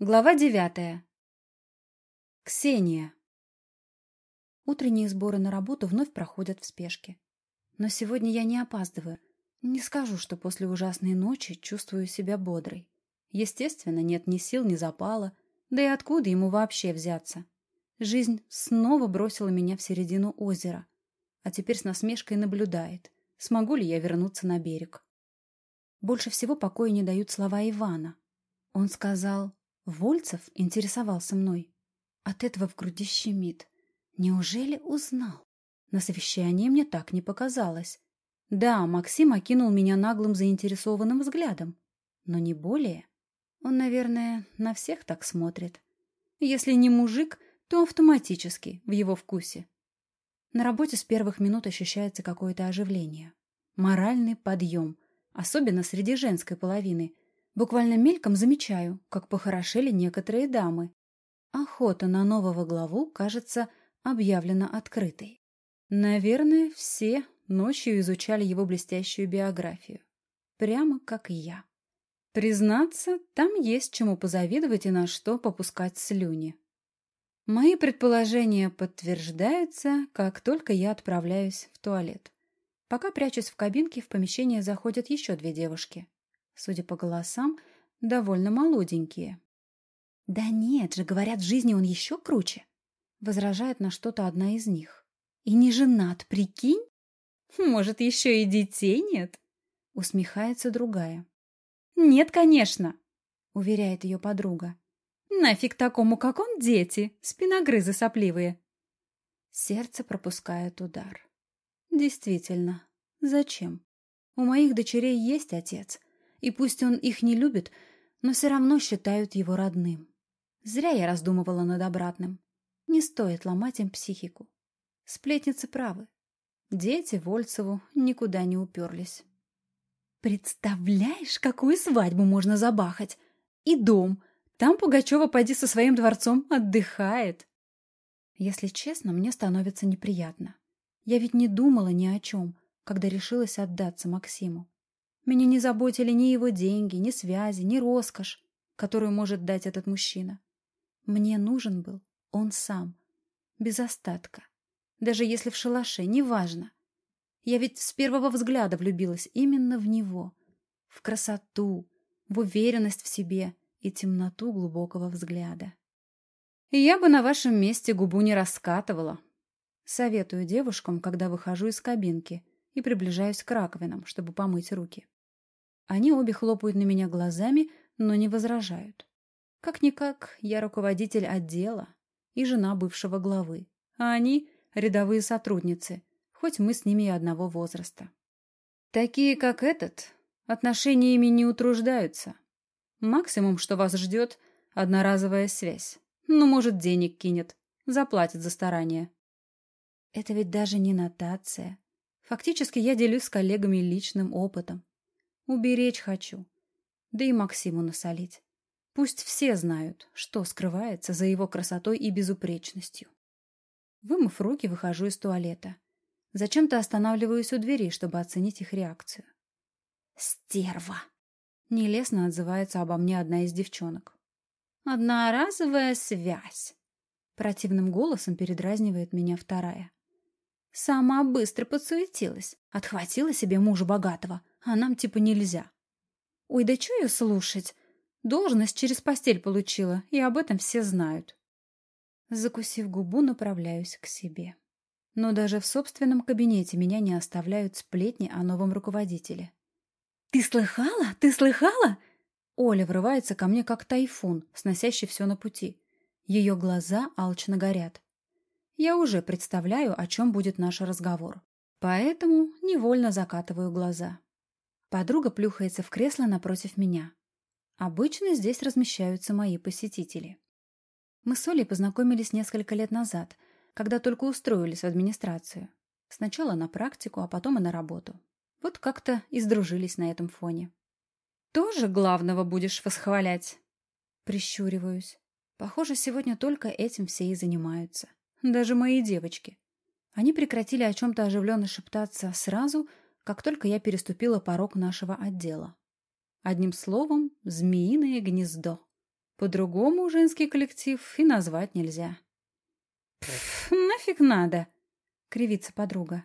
Глава девятая. Ксения. Утренние сборы на работу вновь проходят в спешке. Но сегодня я не опаздываю. Не скажу, что после ужасной ночи чувствую себя бодрой. Естественно, нет ни сил, ни запала. Да и откуда ему вообще взяться? Жизнь снова бросила меня в середину озера. А теперь с насмешкой наблюдает, смогу ли я вернуться на берег. Больше всего покоя не дают слова Ивана. Он сказал Вольцев интересовался мной. От этого в груди щемит. Неужели узнал? На совещании мне так не показалось. Да, Максим окинул меня наглым заинтересованным взглядом. Но не более. Он, наверное, на всех так смотрит. Если не мужик, то автоматически, в его вкусе. На работе с первых минут ощущается какое-то оживление. Моральный подъем, особенно среди женской половины – Буквально мельком замечаю, как похорошели некоторые дамы. Охота на нового главу, кажется, объявлена открытой. Наверное, все ночью изучали его блестящую биографию. Прямо как я. Признаться, там есть чему позавидовать и на что попускать слюни. Мои предположения подтверждаются, как только я отправляюсь в туалет. Пока прячусь в кабинке, в помещение заходят еще две девушки судя по голосам, довольно молоденькие. «Да нет же, говорят, в жизни он еще круче!» Возражает на что-то одна из них. «И не женат, прикинь? Может, еще и детей нет?» Усмехается другая. «Нет, конечно!» Уверяет ее подруга. «Нафиг такому, как он, дети, спиногрызы сопливые!» Сердце пропускает удар. Действительно, зачем? У моих дочерей есть отец, и пусть он их не любит, но все равно считают его родным. Зря я раздумывала над обратным. Не стоит ломать им психику. Сплетницы правы. Дети Вольцеву никуда не уперлись. Представляешь, какую свадьбу можно забахать? И дом. Там Пугачева поди со своим дворцом отдыхает. Если честно, мне становится неприятно. Я ведь не думала ни о чем, когда решилась отдаться Максиму. Меня не заботили ни его деньги, ни связи, ни роскошь, которую может дать этот мужчина. Мне нужен был он сам, без остатка. Даже если в шалаше, неважно. Я ведь с первого взгляда влюбилась именно в него. В красоту, в уверенность в себе и темноту глубокого взгляда. я бы на вашем месте губу не раскатывала. Советую девушкам, когда выхожу из кабинки и приближаюсь к раковинам, чтобы помыть руки. Они обе хлопают на меня глазами, но не возражают. Как-никак, я руководитель отдела и жена бывшего главы, а они — рядовые сотрудницы, хоть мы с ними и одного возраста. Такие, как этот, отношениями не утруждаются. Максимум, что вас ждет — одноразовая связь. Ну, может, денег кинет, заплатит за старание. Это ведь даже не нотация. Фактически я делюсь с коллегами личным опытом. Уберечь хочу. Да и Максиму насолить. Пусть все знают, что скрывается за его красотой и безупречностью. Вымыв руки, выхожу из туалета. Зачем-то останавливаюсь у двери, чтобы оценить их реакцию. «Стерва!» — нелестно отзывается обо мне одна из девчонок. «Одноразовая связь!» — противным голосом передразнивает меня вторая. Сама быстро подсуетилась, отхватила себе мужа богатого, а нам типа нельзя. Ой, да что ее слушать? Должность через постель получила, и об этом все знают. Закусив губу, направляюсь к себе. Но даже в собственном кабинете меня не оставляют сплетни о новом руководителе. «Ты слыхала? Ты слыхала?» Оля врывается ко мне, как тайфун, сносящий все на пути. Ее глаза алчно горят. Я уже представляю, о чем будет наш разговор. Поэтому невольно закатываю глаза. Подруга плюхается в кресло напротив меня. Обычно здесь размещаются мои посетители. Мы с Олей познакомились несколько лет назад, когда только устроились в администрацию. Сначала на практику, а потом и на работу. Вот как-то и сдружились на этом фоне. «Тоже главного будешь восхвалять?» Прищуриваюсь. Похоже, сегодня только этим все и занимаются. Даже мои девочки. Они прекратили о чем-то оживленно шептаться сразу, как только я переступила порог нашего отдела. Одним словом, змеиное гнездо. По-другому женский коллектив и назвать нельзя. «Пф, нафиг надо!» — кривится подруга.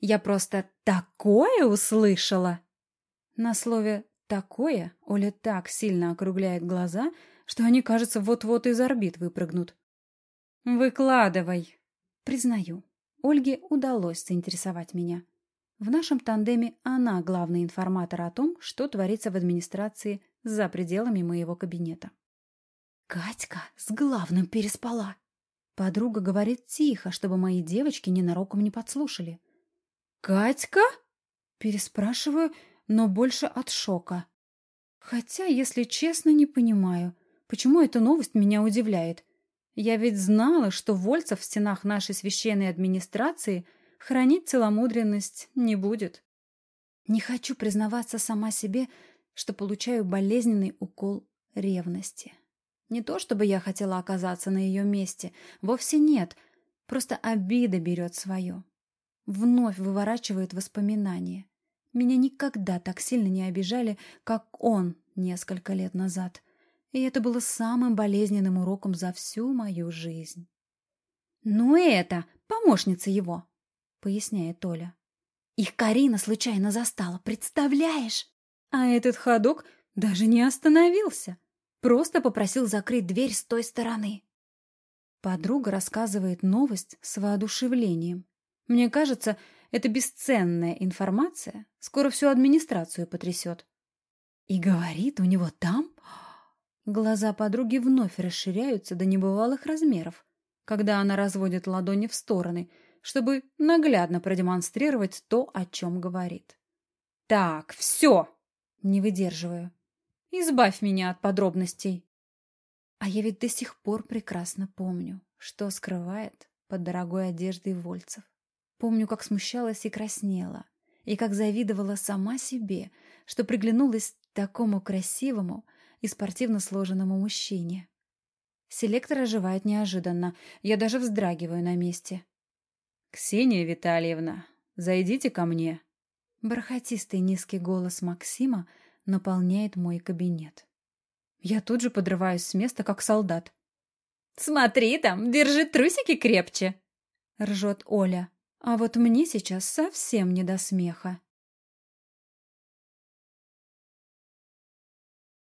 «Я просто такое услышала!» На слове «такое» Оля так сильно округляет глаза, что они, кажется, вот-вот из орбит выпрыгнут. «Выкладывай!» Признаю, Ольге удалось заинтересовать меня. В нашем тандеме она главный информатор о том, что творится в администрации за пределами моего кабинета. «Катька с главным переспала!» Подруга говорит тихо, чтобы мои девочки ненароком не подслушали. «Катька?» Переспрашиваю, но больше от шока. Хотя, если честно, не понимаю, почему эта новость меня удивляет. Я ведь знала, что Вольцев в стенах нашей священной администрации хранить целомудренность не будет. Не хочу признаваться сама себе, что получаю болезненный укол ревности. Не то чтобы я хотела оказаться на ее месте, вовсе нет, просто обида берет свое. Вновь выворачивает воспоминания. Меня никогда так сильно не обижали, как он несколько лет назад. И это было самым болезненным уроком за всю мою жизнь. «Ну это, помощница его», — поясняет Толя. «Их Карина случайно застала, представляешь?» А этот ходок даже не остановился. Просто попросил закрыть дверь с той стороны. Подруга рассказывает новость с воодушевлением. Мне кажется, эта бесценная информация скоро всю администрацию потрясет. И говорит, у него там... Глаза подруги вновь расширяются до небывалых размеров, когда она разводит ладони в стороны, чтобы наглядно продемонстрировать то, о чем говорит. «Так, все!» Не выдерживаю. Избавь меня от подробностей. А я ведь до сих пор прекрасно помню, что скрывает под дорогой одеждой Вольцев. Помню, как смущалась и краснела, и как завидовала сама себе, что приглянулась такому красивому и спортивно сложенному мужчине. Селектор оживает неожиданно, я даже вздрагиваю на месте. «Ксения Витальевна, зайдите ко мне», Бархатистый низкий голос Максима наполняет мой кабинет. Я тут же подрываюсь с места, как солдат. «Смотри там, держи трусики крепче!» — ржет Оля. А вот мне сейчас совсем не до смеха.